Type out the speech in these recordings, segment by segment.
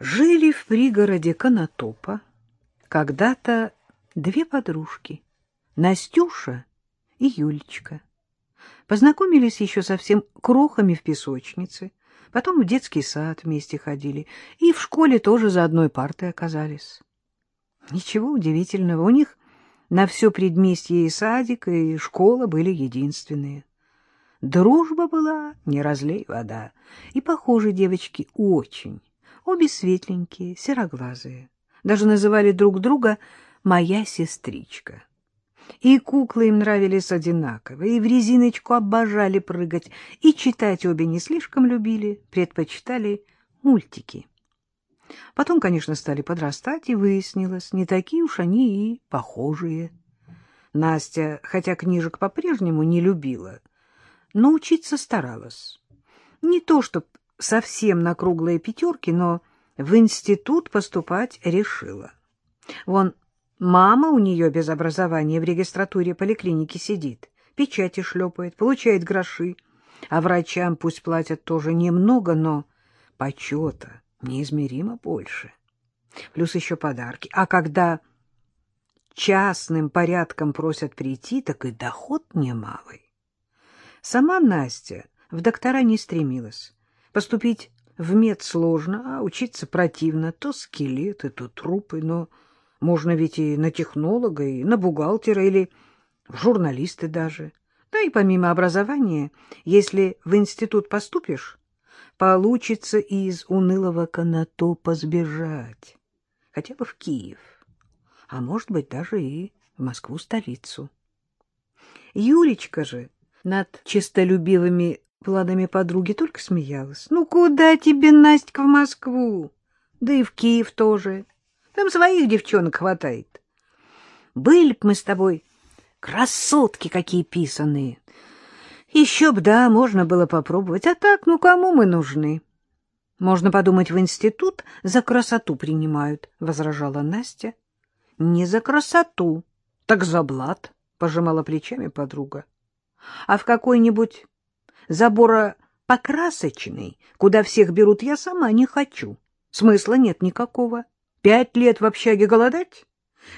Жили в пригороде Конотопа когда-то две подружки, Настюша и Юлечка. Познакомились еще совсем крохами в песочнице, потом в детский сад вместе ходили, и в школе тоже за одной партой оказались. Ничего удивительного, у них на все предместье и садик, и школа были единственные. Дружба была, не разлей вода, и похожи девочки очень. Обе светленькие, сероглазые. Даже называли друг друга «моя сестричка». И куклы им нравились одинаково, и в резиночку обожали прыгать, и читать обе не слишком любили, предпочитали мультики. Потом, конечно, стали подрастать, и выяснилось, не такие уж они и похожие. Настя, хотя книжек по-прежнему не любила, но учиться старалась. Не то, чтоб совсем на круглые пятерки, но в институт поступать решила. Вон, мама у нее без образования в регистратуре поликлиники сидит, печати шлепает, получает гроши, а врачам пусть платят тоже немного, но почета неизмеримо больше. Плюс еще подарки. А когда частным порядком просят прийти, так и доход немалый. Сама Настя в доктора не стремилась. Поступить в мед сложно, а учиться противно. То скелеты, то трупы, но можно ведь и на технолога, и на бухгалтера, или в журналисты даже. Да и помимо образования, если в институт поступишь, получится из унылого конотопа сбежать. Хотя бы в Киев, а может быть даже и в Москву-столицу. Юлечка же над честолюбивыми планами подруги только смеялась. «Ну куда тебе, Настя, в Москву? Да и в Киев тоже. Там своих девчонок хватает. Были б мы с тобой красотки какие писаные. Еще б, да, можно было попробовать. А так, ну кому мы нужны?» «Можно подумать, в институт за красоту принимают», — возражала Настя. «Не за красоту, так за блат», — пожимала плечами подруга. «А в какой-нибудь забора покрасочный, куда всех берут, я сама не хочу. Смысла нет никакого. Пять лет в общаге голодать?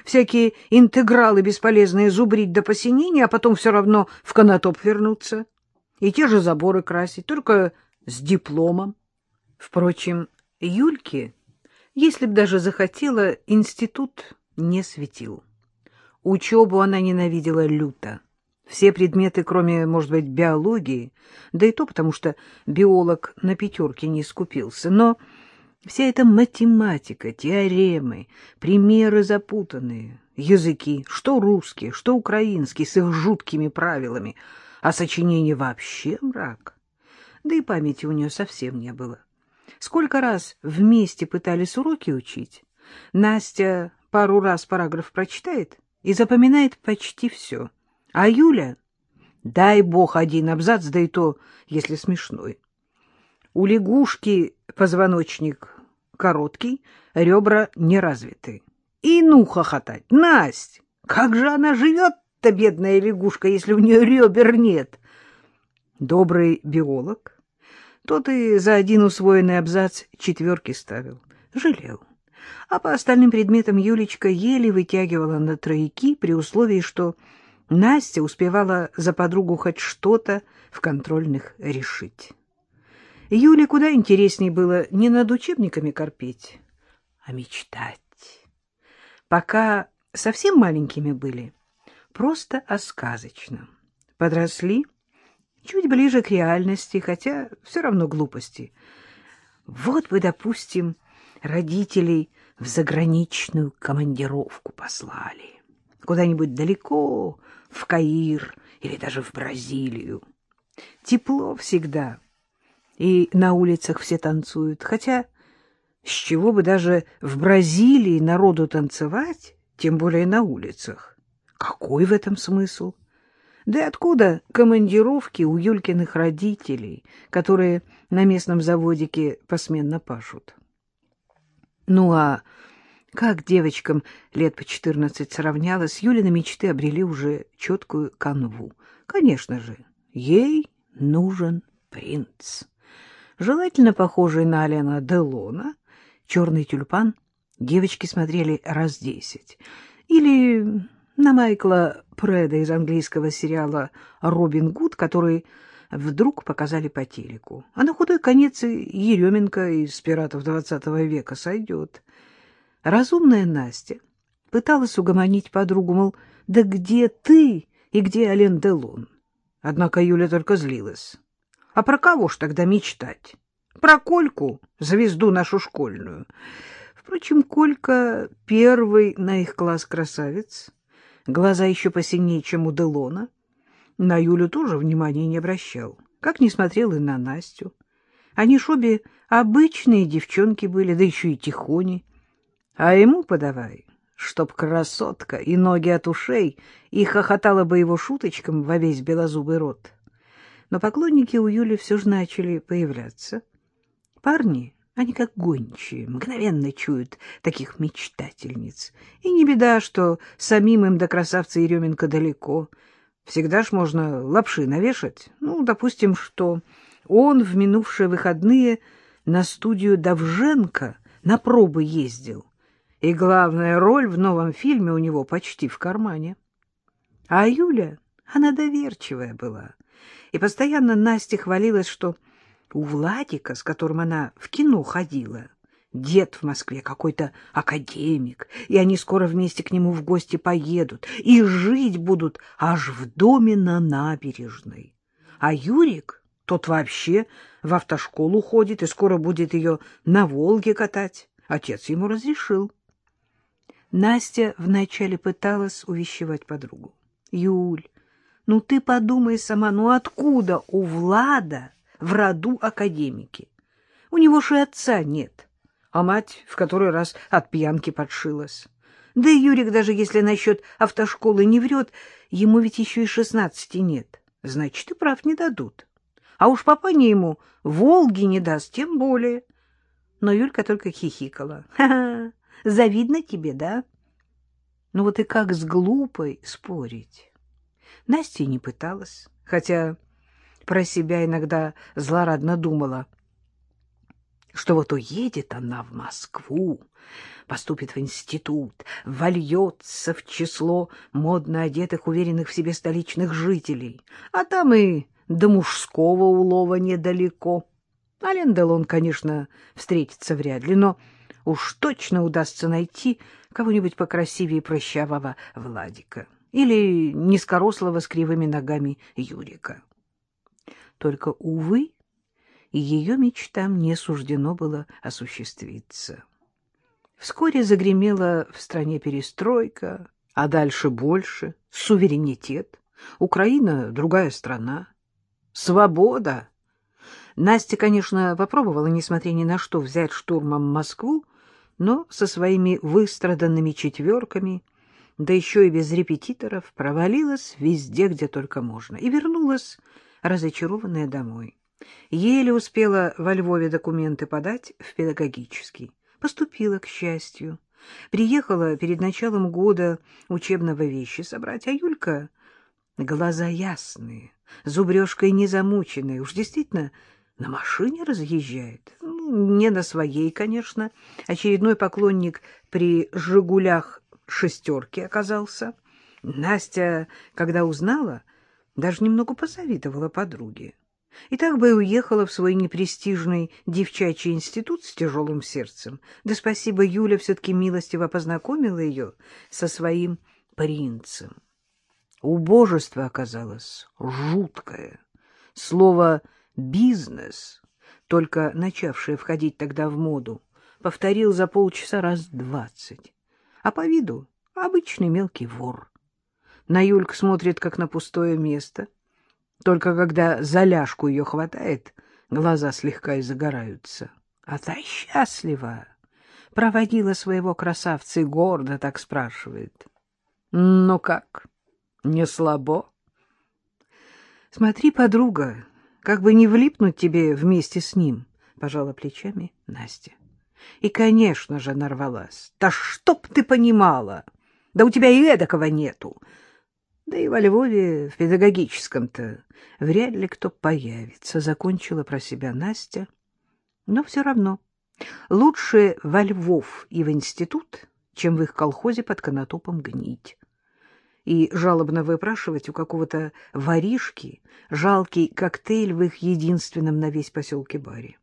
Всякие интегралы бесполезные зубрить до посинения, а потом все равно в конотоп вернуться. И те же заборы красить, только с дипломом. Впрочем, Юльке, если б даже захотела, институт не светил. Учебу она ненавидела люто. Все предметы, кроме, может быть, биологии, да и то потому, что биолог на пятерке не скупился, но вся эта математика, теоремы, примеры запутанные, языки, что русские, что украинские, с их жуткими правилами, а сочинение вообще мрак. Да и памяти у нее совсем не было. Сколько раз вместе пытались уроки учить, Настя пару раз параграф прочитает и запоминает почти все — а Юля, дай бог один абзац, да и то, если смешной. У лягушки позвоночник короткий, ребра не развиты. И ну хохотать. Насть, как же она живет-то, бедная лягушка, если у нее ребер нет? Добрый биолог. Тот и за один усвоенный абзац четверки ставил. Жалел. А по остальным предметам Юлечка еле вытягивала на тройки при условии, что Настя успевала за подругу хоть что-то в контрольных решить. Юле куда интереснее было не над учебниками корпеть, а мечтать. Пока совсем маленькими были, просто о сказочном. Подросли чуть ближе к реальности, хотя все равно глупости. Вот бы, допустим, родителей в заграничную командировку послали. Куда-нибудь далеко, в Каир или даже в Бразилию. Тепло всегда, и на улицах все танцуют, хотя с чего бы даже в Бразилии народу танцевать, тем более на улицах? Какой в этом смысл? Да и откуда командировки у Юлькиных родителей, которые на местном заводике посменно пашут? Ну а как девочкам лет по четырнадцать сравнялось, Юлины мечты обрели уже четкую канву. Конечно же, ей нужен принц. Желательно похожий на Алена Делона, «Черный тюльпан» девочки смотрели раз десять. Или на Майкла Преда из английского сериала «Робин Гуд», который вдруг показали по телеку. А на худой конец и Еременко из «Пиратов двадцатого века» сойдет. Разумная Настя пыталась угомонить подругу, мол, да где ты и где Ален Делон? Однако Юля только злилась. А про кого ж тогда мечтать? Про Кольку, звезду нашу школьную. Впрочем, Колька первый на их класс красавец, глаза еще посильнее, чем у Делона. На Юлю тоже внимания не обращал, как не смотрел и на Настю. Они ж обе обычные девчонки были, да еще и тихони. А ему подавай, чтоб красотка и ноги от ушей, и хохотала бы его шуточкам во весь белозубый рот. Но поклонники у Юли все же начали появляться. Парни, они как гончие, мгновенно чуют таких мечтательниц. И не беда, что самим им до красавца Еременко далеко. Всегда ж можно лапши навешать. Ну, допустим, что он в минувшие выходные на студию Давженко на пробы ездил и главная роль в новом фильме у него почти в кармане. А Юля, она доверчивая была, и постоянно Настя хвалилась, что у Владика, с которым она в кино ходила, дед в Москве какой-то академик, и они скоро вместе к нему в гости поедут, и жить будут аж в доме на набережной. А Юрик, тот вообще в автошколу ходит и скоро будет ее на Волге катать. Отец ему разрешил. Настя вначале пыталась увещевать подругу. — Юль, ну ты подумай сама, ну откуда у Влада в роду академики? У него же отца нет, а мать в который раз от пьянки подшилась. Да и Юрик, даже если насчет автошколы не врет, ему ведь еще и шестнадцати нет. Значит, и прав не дадут. А уж папаня ему Волги не даст, тем более. Но Юлька только хихикала. Ха-ха! Завидно тебе, да? Ну вот и как с глупой спорить? Настя не пыталась, хотя про себя иногда злорадно думала, что вот уедет она в Москву, поступит в институт, вольется в число модно одетых, уверенных в себе столичных жителей, а там и до мужского улова недалеко. Ален Делон, конечно, встретится вряд ли, но уж точно удастся найти кого-нибудь покрасивее прыщавого Владика или низкорослого с кривыми ногами Юрика. Только, увы, ее мечтам не суждено было осуществиться. Вскоре загремела в стране перестройка, а дальше больше, суверенитет. Украина — другая страна. Свобода! Настя, конечно, попробовала, несмотря ни на что, взять штурмом Москву, но со своими выстраданными четверками, да еще и без репетиторов, провалилась везде, где только можно, и вернулась разочарованная домой. Еле успела во Львове документы подать в педагогический. Поступила, к счастью. Приехала перед началом года учебного вещи собрать, а Юлька — глаза ясные, зубрежкой незамученная, уж действительно на машине разъезжает. Ну, не на своей, конечно. Очередной поклонник при «Жигулях» шестерки оказался. Настя, когда узнала, даже немного позавидовала подруге. И так бы и уехала в свой непрестижный девчачий институт с тяжелым сердцем. Да спасибо, Юля все-таки милостиво познакомила ее со своим принцем. Убожество оказалось жуткое. Слово «вы» бизнес, только начавший входить тогда в моду, повторил за полчаса раз двадцать. А по виду обычный мелкий вор. На Юлька смотрит, как на пустое место. Только когда за ляжку ее хватает, глаза слегка и загораются. А та счастлива. Проводила своего красавца и гордо так спрашивает. — Ну как, не слабо? — Смотри, подруга, как бы не влипнуть тебе вместе с ним, — пожала плечами Настя. И, конечно же, нарвалась. Да чтоб ты понимала! Да у тебя и эдакого нету. Да и во Львове, в педагогическом-то, вряд ли кто появится, — закончила про себя Настя. Но все равно Лучше во Львов и в институт, чем в их колхозе под конотопом гнить. И жалобно выпрашивать у какого-то воришки жалкий коктейль в их единственном на весь поселке баре.